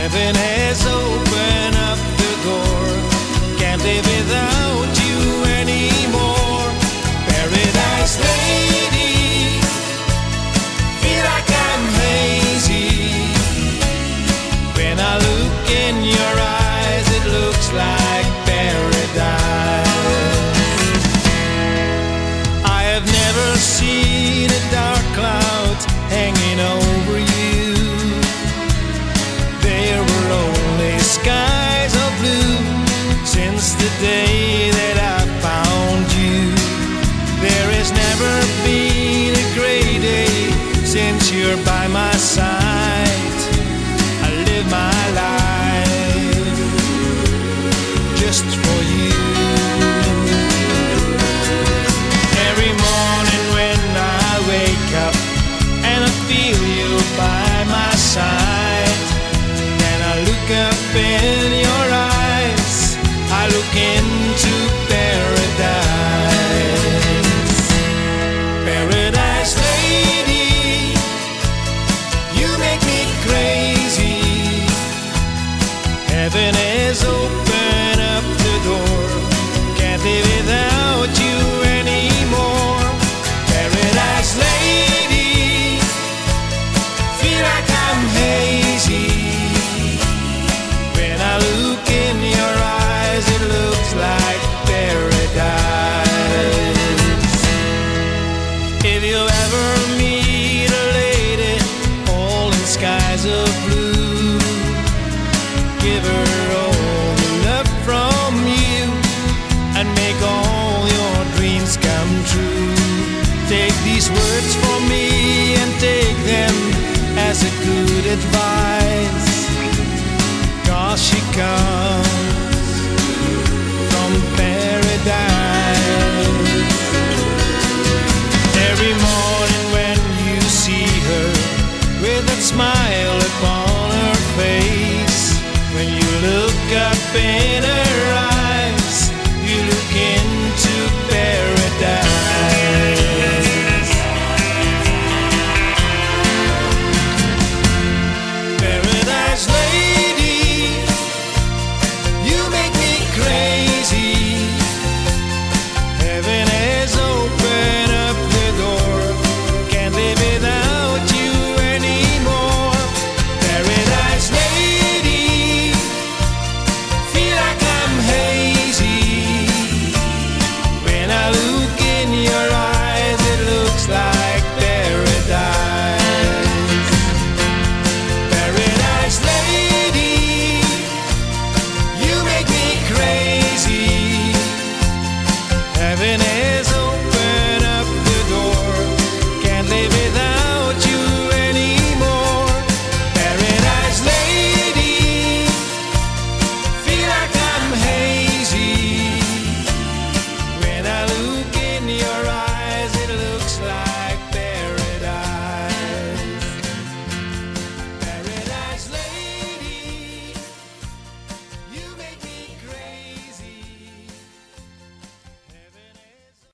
Heaven has opened up the door. Can't live without you anymore. Paradise Lady, feel like I'm hazy When I look in your eyes, it looks like paradise. I have never seen a dark cloud hanging over. The day that I found you. There has never been a gray day since you're by my side. true. Take these words from me and take them as a good advice. Cause she comes from paradise. Every morning when you see her with that smile upon her face, when you look up in